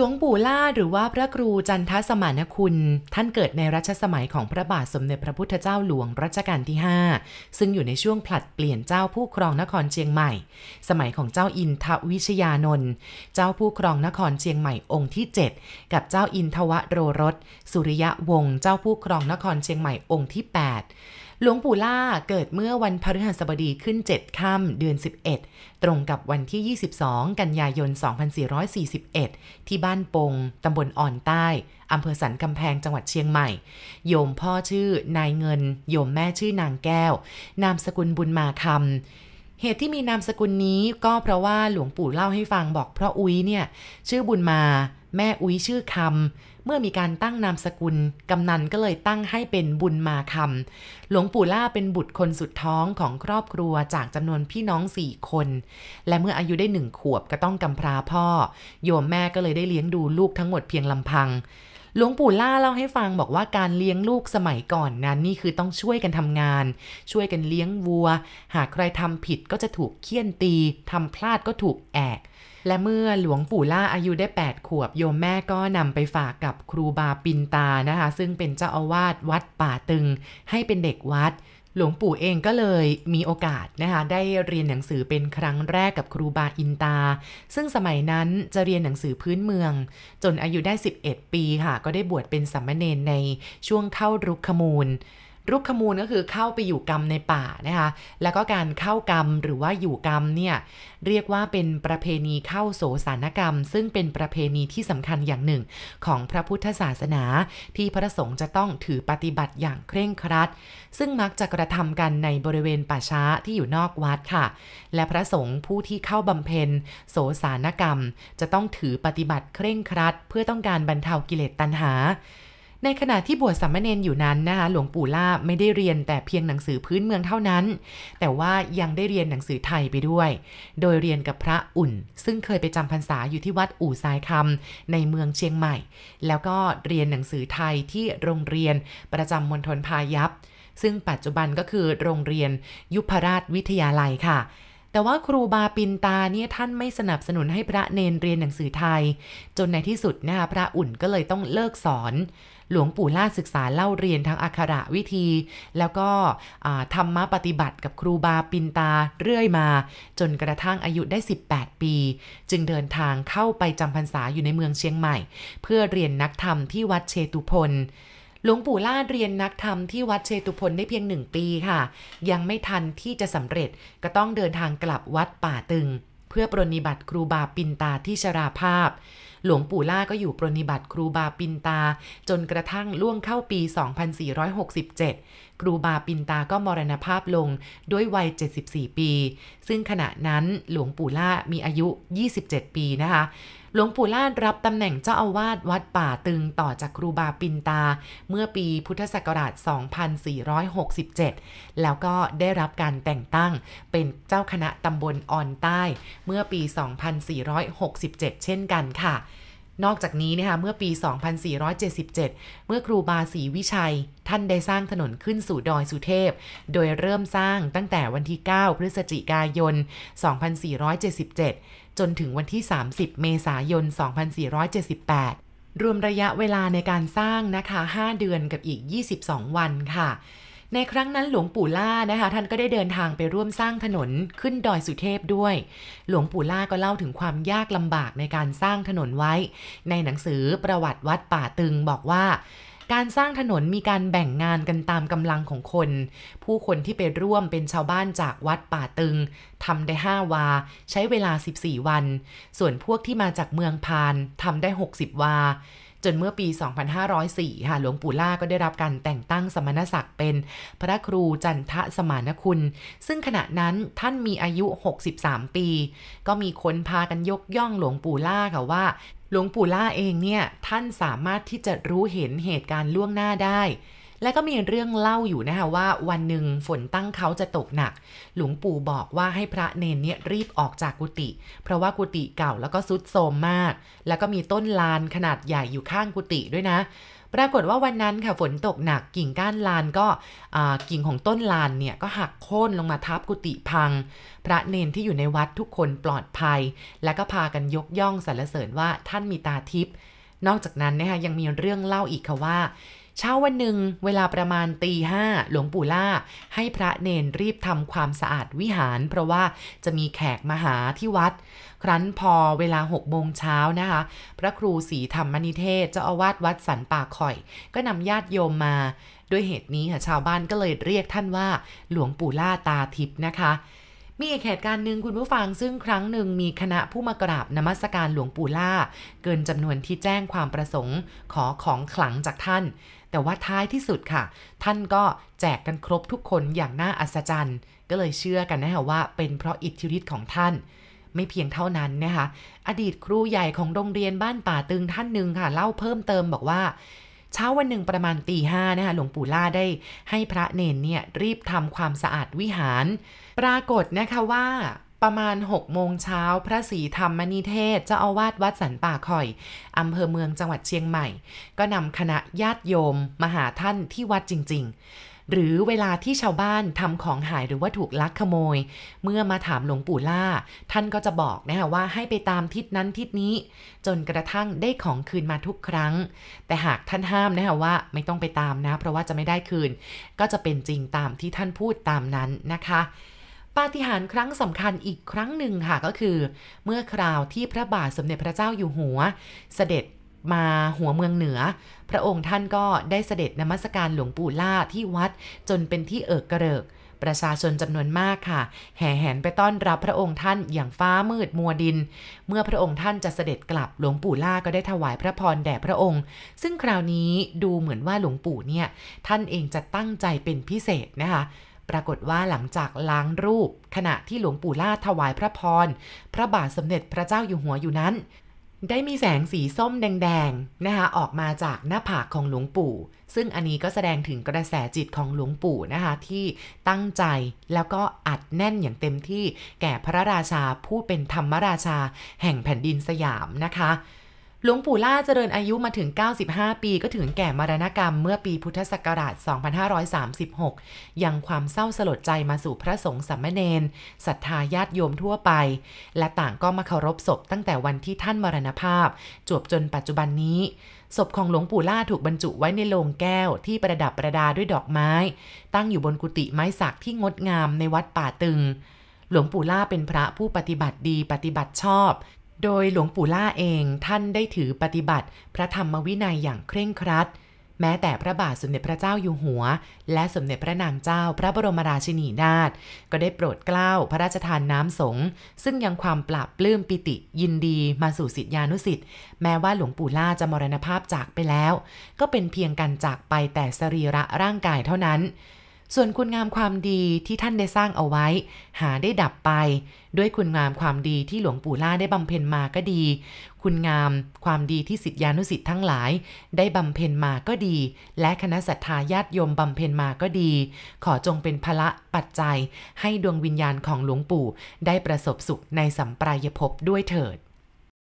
หลวงปู่ล่าหรือว่าพระครูจันทสมานคุณ ท่านเกิดในรัชสมัยของพระบาทสมเด็จพระพุทธเจ้าหลวงรัชกาลที่ 5 ซึ่งอยู่ในช่วงผลัดเปลี่ยนเจ้าผู้ครองนครเชียงใหม่ สมัยของเจ้าอินทวิชยานนท์เจ้าผู้ครองนครเชียงใหม่องค์ที่ 7 กับเจ้าอินทวโรรสสุริยะวงศ์เจ้าผู้ครองนครเชียงใหม่องค์ที่ 8 หลวงปู่ล่าเกิดเมื่อวันพฤหัสบดีขึ้น 7 ค่ำเดือน 11 ตรงกับวันที่ 22 กันยายน 2441 ที่บ้านปงตำบลอ่อนใต้อำเภอสันกำแพงจังหวัดเชียงใหม่ โยมพ่อชื่อนายเงิน โยมแม่ชื่อนางแก้ว นามสกุลบุญมาคำเหตุที่มีนามสกุลนี้ก็เพราะว่าหลวงปู่เล่าให้ฟังบอกเพราะอุ้ยเนี่ย ชื่อบุญมา แม่อุ้ยชื่อคำ เมื่อมีการตั้งนามสกุล กำนันก็เลยตั้งให้เป็นบุญมาคำหลวงปู่ล่าเป็นบุตรคนสุดท้องของครอบครัวจากจำนวนพี่น้องสี่คน และเมื่ออายุได้หนึ่งขวบก็ต้องกำพร้าพ่อ โยมแม่ก็เลยได้เลี้ยงดูลูกทั้งหมดเพียงลำพัง หลวงปู่ล่าเล่าให้ฟังบอกว่าการเลี้ยงลูกสมัยก่อนนั้นนี่คือต้องช่วยกันทำงาน ช่วยกันเลี้ยงวัว หากใครทำผิดก็จะถูกเคี่ยนตีทำพลาดก็ถูกแอกและเมื่อหลวงปู่ล่าอายุได้ 8 ขวบ โยมแม่ก็นำไปฝากกับครูบาปินตานะคะ ซึ่งเป็นเจ้าอาวาสวัดป่าตึง ให้เป็นเด็กวัด หลวงปู่เองก็เลยมีโอกาสนะคะได้เรียนหนังสือเป็นครั้งแรกกับครูบาอินตา ซึ่งสมัยนั้นจะเรียนหนังสือพื้นเมือง จนอายุได้ 11 ปีค่ะ ก็ได้บวชเป็นสัมมเนนในช่วงเข้ารุกขมูล รุกขมูลก็คือเข้าไปอยู่กรรมในป่านะคะ แล้วก็การเข้ากรรมหรือว่าอยู่กรรมเนี่ยเรียกว่าเป็นประเพณีเข้าโสสานกรรม ซึ่งเป็นประเพณีที่สำคัญอย่างหนึ่ง ของพระพุทธศาสนา ที่พระสงฆ์จะต้องถือปฏิบัติอย่างเคร่งครัด ซึ่งมักจะกระทำกันในบริเวณป่าช้าที่อยู่นอกวัดค่ะ และพระสงฆ์ผู้ที่เข้าบำเพ็ญโสสานกรรม จะต้องถือปฏิบัติเคร่งครัด เพื่อต้องการบรรเทากิเลสตัณหา ในขณะที่บวชสัมมเนนอยู่นั้นนะคะหลวงปู่ล่าไม่ได้เรียนแต่เพียงหนังสือพื้นเมืองเท่านั้น แต่ว่ายังได้เรียนหนังสือไทยไปด้วย โดยเรียนกับพระอุ่น ซึ่งเคยไปจำพรรษาอยู่ที่วัดอู่ทรายคำในเมืองเชียงใหม่ แล้วก็เรียนหนังสือไทยที่โรงเรียนประจำมณฑลพายัพซึ่งปัจจุบันก็คือโรงเรียนยุพราชวิทยาลัยค่ะ แต่ว่าครูบาปินตาเนี่ยท่านไม่สนับสนุนให้พระเนนเรียนหนังสือไทย จนในที่สุดนะคะพระอุ่นก็เลยต้องเลิกสอน หลวงปู่ล่าศึกษาเล่าเรียนทั้งอักขระวิธี แล้วก็ธรรมะปฏิบัติกับครูบาปินตาเรื่อยมา จนกระทั่งอายุได้ 18 ปี จึงเดินทางเข้าไปจำพรรษาอยู่ในเมืองเชียงใหม่ เพื่อเรียนนักธรรมที่วัดเชตุพน หลวงปู่ล่าเรียนนักธรรมที่วัดเชตุพนได้เพียงหนึ่งปีค่ะ ยังไม่ทันที่จะสำเร็จก็ต้องเดินทางกลับวัดป่าตึง เพื่อปรนิบัติครูบาปินตาที่ชราภาพ หลวงปู่ล่าก็อยู่ปรนิบัติครูบาปินตา จนกระทั่งล่วงเข้าปี 2467 ครูบาปินตาก็มรณภาพลงด้วยวัย 74 ปี ซึ่งขณะนั้นหลวงปู่ล่ามีอายุ 27 ปีนะคะหลวงปู่ล่ารับตำแหน่งเจ้าอาวาสวัดป่าตึงต่อจากครูบาปินตา เมื่อปีพุทธศักราช 2467 แล้วก็ได้รับการแต่งตั้งเป็นเจ้าคณะตำบลอ่อนใต้ เมื่อปี 2467 เช่นกันค่ะ นอกจากนี้นะคะเมื่อปี 2477 เมื่อครูบาศรีวิชัย ท่านได้สร้างถนนขึ้นสู่ดอยสุเทพ โดยเริ่มสร้างตั้งแต่วันที่ 9 พฤศจิกายน 2477 จนถึงวันที่ 30 เมษายน 2478 รวมระยะเวลาในการสร้างนะคะ 5 เดือนกับอีก 22 วันค่ะ ในครั้งนั้นหลวงปู่ล่านะคะ ท่านก็ได้เดินทางไปร่วมสร้างถนนขึ้นดอยสุเทพด้วย หลวงปู่ล่าก็เล่าถึงความยากลำบากในการสร้างถนนไว้ ในหนังสือประวัติวัดป่าตึงบอกว่าการสร้างถนนมีการแบ่งงานกันตามกำลังของคน ผู้คนที่ไปร่วมเป็นชาวบ้านจากวัดป่าตึงทำได้ 5 วา ใช้เวลา 14 วัน ส่วนพวกที่มาจากเมืองพานทำได้ 60 วา จนเมื่อปี 2504 ค่ะหลวงปู่ล่าก็ได้รับการแต่งตั้งสมณศักดิ์เป็นพระครูจันทะสมานคุณ ซึ่งขณะนั้นท่านมีอายุ 63 ปี ก็มีคนพากันยกย่องหลวงปู่ล่าค่ะว่า หลวงปู่ล่าเองเนี่ยท่านสามารถที่จะรู้เห็นเหตุการณ์ล่วงหน้าได้ และก็มีเรื่องเล่าอยู่นะคะว่าวันหนึ่งฝนตั้งเขาจะตกหนัก หลวงปู่บอกว่าให้พระเนนเนี่ยรีบออกจากกุฏิเพราะว่ากุฏิเก่าแล้วก็ซุดโทรมมาก แล้วก็มีต้นลานขนาดใหญ่อยู่ข้างกุฏิด้วยนะปรากฏว่าวันนั้นค่ะฝนตกหนักกิ่งก้านลานก็กิ่งของต้นลานเนี่ยก็หักโค่นลงมาทับกุฏิพัง พระเนนที่อยู่ในวัดทุกคนปลอดภัย และก็พากันยกย่องสรรเสริญว่าท่านมีตาทิพย์นอกจากนั้นนะคะยังมีเรื่องเล่าอีกค่ะว่า เช้าวันหนึ่งเวลาประมาณตีห้าหลวงปู่ล่า ให้พระเนนรีบทำความสะอาดวิหาร เพราะว่าจะมีแขกมาหาที่วัด ครั้นพอเวลาหกโมงเช้านะคะ พระครูศรีธรรมนิเทศเจ้าอาวาสวัดสันป่าข่อย ก็นำญาติโยมมา ด้วยเหตุนี้ค่ะชาวบ้านก็เลยเรียกท่านว่า หลวงปู่ล่าตาทิพย์นะคะ มีอีกเหตุการณ์หนึ่งคุณผู้ฟังซึ่งครั้งหนึ่งมีคณะผู้มากราบนมัสการหลวงปู่ล่า เกินจำนวนที่แจ้งความประสงค์ขอของขลังจากท่าน แต่ว่าท้ายที่สุดค่ะ ท่านก็แจกกันครบทุกคนอย่างน่าอัศจรรย์ ก็เลยเชื่อกันนะคะว่าเป็นเพราะอิทธิฤทธิ์ของท่านไม่เพียงเท่านั้นนะคะ อดีตครูใหญ่ของโรงเรียนบ้านป่าตึงท่านหนึ่งค่ะ เล่าเพิ่มเติมบอกว่า เช้าวันหนึ่งประมาณตีห้านะคะหลวงปู่ล่าได้ให้พระเนนเนี่ยรีบทำความสะอาดวิหาร ปรากฏนะคะว่าประมาณ6โมงเช้าพระศรีธรรมนิเทศเจ้าอาวาสวัดสันป่าคอยอำเภอเมืองจังหวัดเชียงใหม่ ก็นำคณะญาติโยมมาหาท่านที่วัดจริง ๆ หรือเวลาที่ชาวบ้านทำของหายหรือว่าถูกลักขโมย เมื่อมาถามหลวงปู่ล่า ท่านก็จะบอกนะคะว่าให้ไปตามทิศนั้นทิศนี้ จนกระทั่งได้ของคืนมาทุกครั้ง แต่หากท่านห้ามนะคะว่าไม่ต้องไปตามนะ เพราะว่าจะไม่ได้คืน ก็จะเป็นจริงตามที่ท่านพูดตามนั้นนะคะปาฏิหาริย์ครั้งสำคัญอีกครั้งหนึ่งค่ะก็คือ เมื่อคราวที่พระบาทสมเด็จพระเจ้าอยู่หัว เสด็จ มาหัวเมืองเหนือ พระองค์ท่านก็ได้เสด็จนมัสการหลวงปู่ล่าที่วัดจนเป็นที่เอิกกระเริก ประชาชนจำนวนมากค่ะ แห่แหนไปต้อนรับพระองค์ท่านอย่างฟ้ามืดมัวดิน เมื่อพระองค์ท่านจะเสด็จกลับหลวงปู่ล่าก็ได้ถวายพระพรแด่พระองค์ ซึ่งคราวนี้ดูเหมือนว่าหลวงปู่เนี่ยท่านเองจะตั้งใจเป็นพิเศษนะคะปรากฏว่าหลังจากล้างรูป ขณะที่หลวงปู่ล่าถวายพระพร พระบาทสมเด็จพระเจ้าอยู่หัวอยู่นั้น ได้มีแสงสีส้มแดงๆนะคะออกมาจากหน้าผากของหลวงปู่ ซึ่งอันนี้ก็แสดงถึงกระแสจิตของหลวงปู่นะคะที่ตั้งใจแล้วก็อัดแน่นอย่างเต็มที่แก่พระราชาผู้เป็นธรรมราชาแห่งแผ่นดินสยามนะคะ หลวงปู่ล่าเจริญอายุมาถึง 95 ปีก็ถึงแก่มรณกรรมเมื่อปีพุทธศักราช 2536 ยังความเศร้าสลดใจมาสู่พระสงฆ์สัมมเนนศรัทธาญาติโยมทั่วไป และต่างก็มาเคารพศพตั้งแต่วันที่ท่านมรณภาพ จวบจนปัจจุบันนี้ ศพของหลวงปู่ล่าถูกบรรจุไว้ในโลงแก้วที่ประดับประดาด้วยดอกไม้ ตั้งอยู่บนกุฏิไม้สักที่งดงามในวัดป่าตึงหลวงปู่ล่าเป็นพระผู้ปฏิบัติดีปฏิบัติชอบ โดยหลวงปู่ล่าเองท่านได้ถือปฏิบัติ พระธรรมวินัยอย่างเคร่งครัด แม้แต่พระบาทสมเด็จพระเจ้าอยู่หัว และสมเด็จพระนางเจ้าพระบรมราชินีนาถก็ได้โปรดเกล้าพระราชทานน้ำสงซึ่งยังความปราบปลื้มปิติยินดีมาสู่สิทธิานุสิทธิ์แม้ว่าหลวงปู่ล่าจะมรณภาพจากไปแล้ว ก็เป็นเพียงการจากไปแต่สรีระร่างกายเท่านั้น ส่วนคุณงามความดีที่ท่านได้สร้างเอาไว้ หาได้ดับไป ด้วยคุณงามความดีที่หลวงปู่ล่าได้บำเพ็ญมาก็ดี คุณงามความดีที่สิทธิานุสิทธิ์ทั้งหลาย ได้บำเพ็ญมาก็ดี และคณะศรัทธาญาติโยมบำเพ็ญมาก็ดี ขอจงเป็นพละปัจจัย ให้ดวงวิญญาณของหลวงปู่ได้ประสบสุขในสัมปรายภพด้วยเถิด